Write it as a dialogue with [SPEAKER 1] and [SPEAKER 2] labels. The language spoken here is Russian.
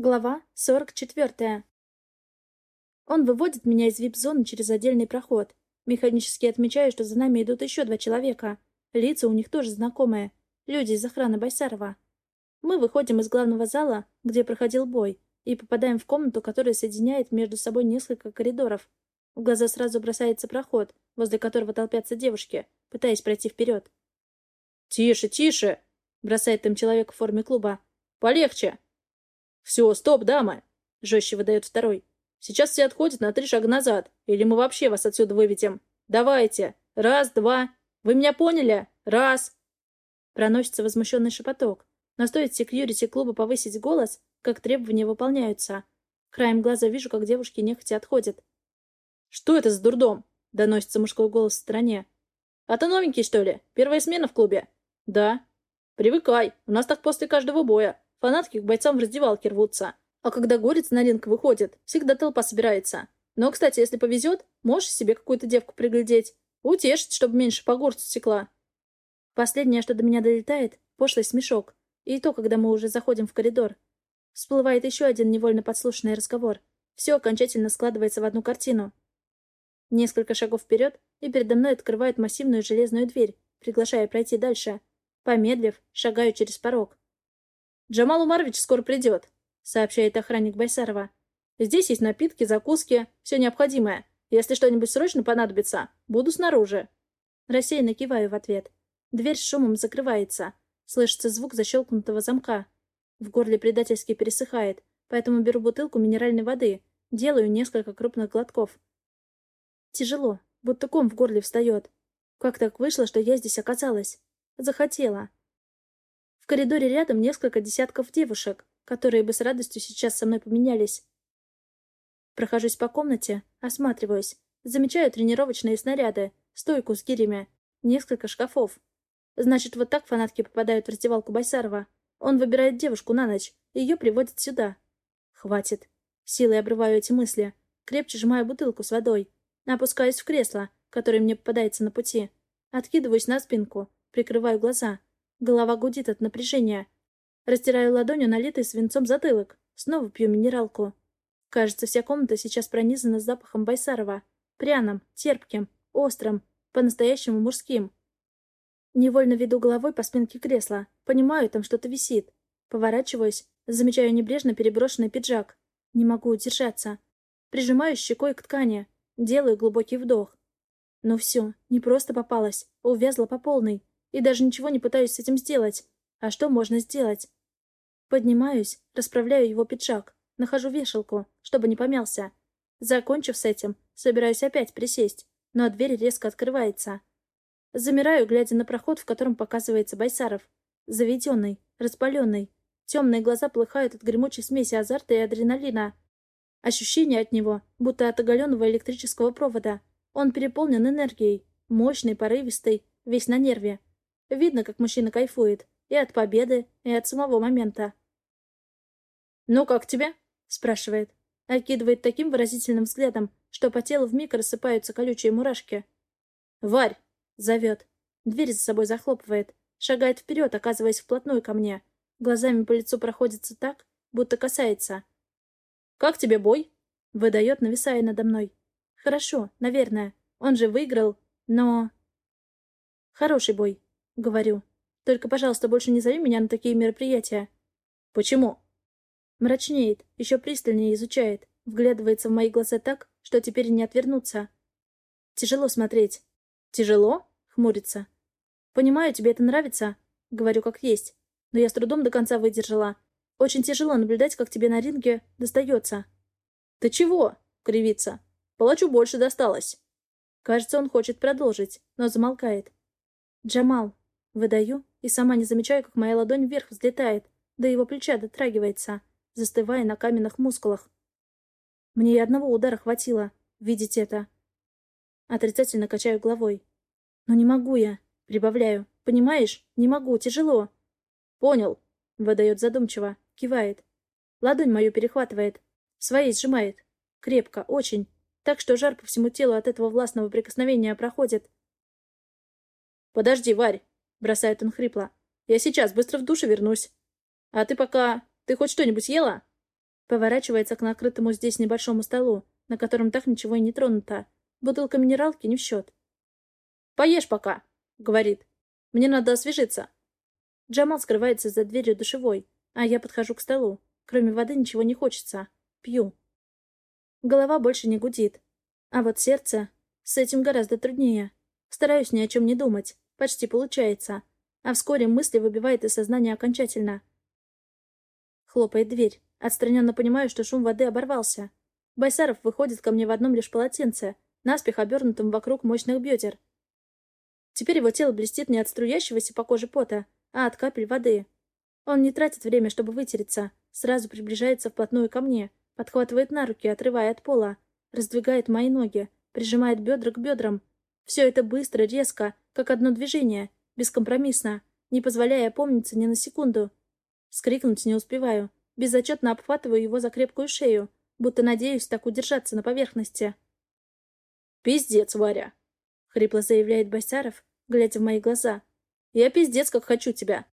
[SPEAKER 1] Глава 44. Он выводит меня из вип-зоны через отдельный проход. Механически отмечаю, что за нами идут еще два человека. Лица у них тоже знакомые. Люди из охраны Байсарова. Мы выходим из главного зала, где проходил бой, и попадаем в комнату, которая соединяет между собой несколько коридоров. В глаза сразу бросается проход, возле которого толпятся девушки, пытаясь пройти вперед.
[SPEAKER 2] «Тише, тише!» — бросает им человек в форме клуба. «Полегче!» «Все, стоп, дамы!» — жестче выдает второй. «Сейчас все отходят на три шага назад, или мы вообще вас отсюда выведем. Давайте! Раз, два! Вы меня поняли? Раз!»
[SPEAKER 1] Проносится возмущенный шепоток. Но стоит секьюрити клуба повысить голос, как требования выполняются. Краем глаза вижу, как девушки нехотя отходят.
[SPEAKER 2] «Что это за дурдом?» — доносится мужской голос в стороне. «А ты новенький, что ли? Первая смена в клубе?» «Да». «Привыкай, у нас так после каждого боя. Фанатки к бойцам в раздевалке рвутся. А когда горец на ринг выходит, всегда толпа собирается. Но, кстати, если повезет, можешь себе какую-то девку приглядеть. Утешить, чтобы меньше по горцу стекла.
[SPEAKER 1] Последнее, что до меня долетает, пошлый смешок. И то, когда мы уже заходим в коридор. Всплывает еще один невольно подслушанный разговор. Все окончательно складывается в одну картину. Несколько шагов вперед, и передо мной открывают массивную железную дверь, приглашая пройти дальше. Помедлив, шагаю через порог.
[SPEAKER 2] «Джамал Умарович скоро придет», — сообщает охранник Байсарова. «Здесь есть напитки, закуски, все необходимое. Если что-нибудь срочно понадобится, буду снаружи».
[SPEAKER 1] Рассеянно киваю в ответ. Дверь с шумом закрывается. Слышится звук защелкнутого замка. В горле предательски пересыхает, поэтому беру бутылку минеральной воды, делаю несколько крупных глотков. Тяжело, будто ком в горле встает. Как так вышло, что я здесь оказалась? Захотела коридоре рядом несколько десятков девушек, которые бы с радостью сейчас со мной поменялись. Прохожусь по комнате, осматриваюсь. Замечаю тренировочные снаряды, стойку с гирями, несколько шкафов. Значит, вот так фанатки попадают в раздевалку Байсарова. Он выбирает девушку на ночь, ее приводит сюда. Хватит. Силой обрываю эти мысли. Крепче сжимаю бутылку с водой. Опускаюсь в кресло, которое мне попадается на пути. Откидываюсь на спинку, прикрываю глаза. Голова гудит от напряжения. Растираю ладонью налитый свинцом затылок. Снова пью минералку. Кажется, вся комната сейчас пронизана запахом Байсарова. Пряным, терпким, острым, по-настоящему мужским. Невольно веду головой по спинке кресла. Понимаю, там что-то висит. Поворачиваюсь, замечаю небрежно переброшенный пиджак. Не могу удержаться. Прижимаюсь щекой к ткани. Делаю глубокий вдох. Но все, не просто попалась, а увязла по полной. И даже ничего не пытаюсь с этим сделать. А что можно сделать? Поднимаюсь, расправляю его пиджак, нахожу вешалку, чтобы не помялся. Закончив с этим, собираюсь опять присесть, но дверь резко открывается. Замираю, глядя на проход, в котором показывается Байсаров. Заведенный, распаленный. Темные глаза плыхают от гремучей смеси азарта и адреналина. Ощущение от него, будто от оголенного электрического провода. Он переполнен энергией, мощный, порывистый, весь на нерве. Видно, как мужчина кайфует. И от победы, и от самого момента.
[SPEAKER 2] «Ну, как тебе?» — спрашивает.
[SPEAKER 1] Окидывает таким выразительным взглядом, что по телу вмиг рассыпаются колючие мурашки.
[SPEAKER 2] «Варь!»
[SPEAKER 1] — зовет. Дверь за собой захлопывает. Шагает вперед, оказываясь вплотную ко мне. Глазами по лицу проходится так, будто касается.
[SPEAKER 2] «Как тебе бой?»
[SPEAKER 1] — выдает, нависая надо мной. «Хорошо, наверное. Он же выиграл, но...» «Хороший бой. Говорю. Только, пожалуйста, больше не зови меня на такие мероприятия.
[SPEAKER 2] Почему?
[SPEAKER 1] Мрачнеет, еще пристальнее изучает, вглядывается в мои глаза так, что теперь не отвернуться. Тяжело смотреть.
[SPEAKER 2] Тяжело?
[SPEAKER 1] Хмурится. Понимаю, тебе это нравится. Говорю, как есть. Но я с трудом до конца выдержала. Очень тяжело наблюдать, как тебе на ринге достается.
[SPEAKER 2] Ты чего? Кривится. Палачу больше досталось.
[SPEAKER 1] Кажется, он хочет продолжить, но замолкает. Джамал, Выдаю и сама не замечаю, как моя ладонь вверх взлетает, до его плеча дотрагивается, застывая на каменных мускулах. Мне и одного удара хватило. Видеть это. Отрицательно качаю головой. Но не могу я. Прибавляю. Понимаешь? Не могу. Тяжело.
[SPEAKER 2] Понял.
[SPEAKER 1] Выдает задумчиво. Кивает. Ладонь мою перехватывает. Своей сжимает. Крепко. Очень. Так что жар по всему телу от этого властного прикосновения проходит.
[SPEAKER 2] «Подожди, Варь!» — бросает он хрипло. «Я сейчас, быстро в душе вернусь. А ты пока... Ты хоть что-нибудь ела?»
[SPEAKER 1] Поворачивается к накрытому здесь небольшому столу, на котором так ничего и не тронуто. Бутылка минералки не в счет.
[SPEAKER 2] «Поешь пока», — говорит. «Мне надо освежиться».
[SPEAKER 1] Джамал скрывается за дверью душевой, а я подхожу к столу. Кроме воды ничего не хочется. Пью. Голова больше не гудит. А вот сердце... С этим гораздо труднее. Стараюсь ни о чем не думать. Почти получается. А вскоре мысли выбивает из сознания окончательно. Хлопает дверь. Отстраненно понимаю, что шум воды оборвался. Байсаров выходит ко мне в одном лишь полотенце, наспех обернутом вокруг мощных бедер. Теперь его тело блестит не от струящегося по коже пота, а от капель воды. Он не тратит время, чтобы вытереться, сразу приближается вплотную ко мне, подхватывает на руки, отрывая от пола, раздвигает мои ноги, прижимает бедра к бедрам. Все это быстро, резко, как одно движение, бескомпромиссно, не позволяя опомниться ни на секунду. Скрикнуть не успеваю, безотчетно обхватываю его за крепкую шею, будто надеюсь так удержаться на поверхности.
[SPEAKER 2] «Пиздец, Варя!»
[SPEAKER 1] — хрипло заявляет Басяров, глядя в мои глаза.
[SPEAKER 2] «Я пиздец, как хочу тебя.